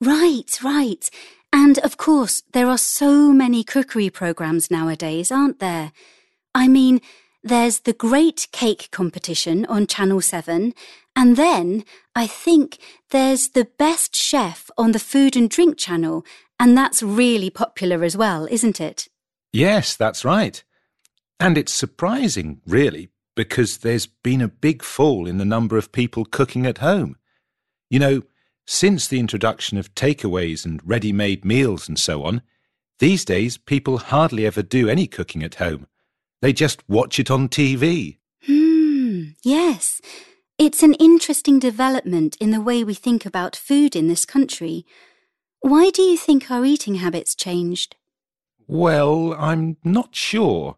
Right, right. And of course, there are so many cookery programs nowadays, aren't there? I mean, there's the Great Cake Competition on Channel 7, and then I think there's the Best Chef on the Food and Drink Channel, and that's really popular as well, isn't it? Yes, that's right. And it's surprising, really, because there's been a big fall in the number of people cooking at home. You know, since the introduction of takeaways and ready made meals and so on, these days people hardly ever do any cooking at home. They just watch it on TV. Hmm, yes. It's an interesting development in the way we think about food in this country. Why do you think our eating habits changed? Well, I'm not sure,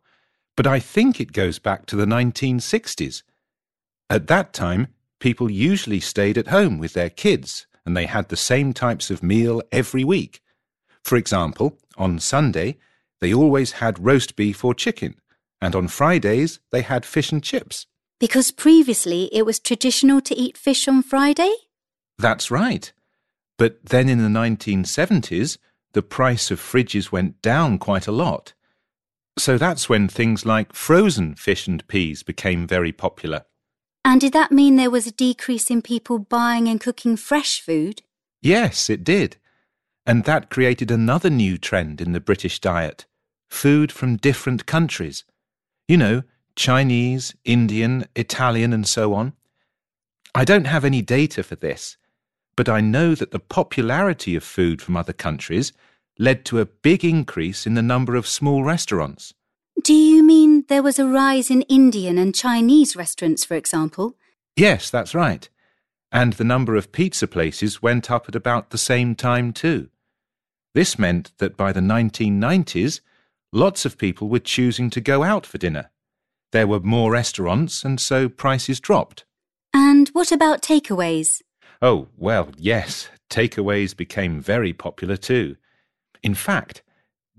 but I think it goes back to the 1960s. At that time, people usually stayed at home with their kids and they had the same types of meal every week. For example, on Sunday, they always had roast beef or chicken, and on Fridays, they had fish and chips. Because previously it was traditional to eat fish on Friday? That's right. But then in the 1970s, the price of fridges went down quite a lot. So that's when things like frozen fish and peas became very popular. And did that mean there was a decrease in people buying and cooking fresh food? Yes, it did. And that created another new trend in the British diet food from different countries. You know, Chinese, Indian, Italian, and so on. I don't have any data for this, but I know that the popularity of food from other countries led to a big increase in the number of small restaurants. Do you mean there was a rise in Indian and Chinese restaurants, for example? Yes, that's right. And the number of pizza places went up at about the same time, too. This meant that by the 1990s, lots of people were choosing to go out for dinner. There were more restaurants, and so prices dropped. And what about takeaways? Oh, well, yes, takeaways became very popular too. In fact,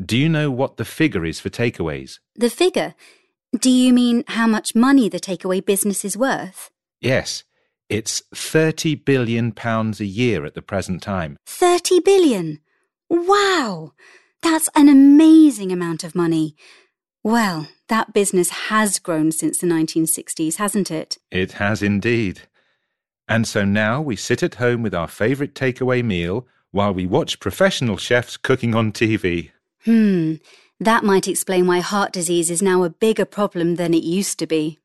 do you know what the figure is for takeaways? The figure? Do you mean how much money the takeaway business is worth? Yes, it's 30 billion pounds a year at the present time. 30 billion? Wow! That's an amazing amount of money. Well, that business has grown since the 1960s, hasn't it? It has indeed. And so now we sit at home with our favourite takeaway meal while we watch professional chefs cooking on TV. Hmm, that might explain why heart disease is now a bigger problem than it used to be.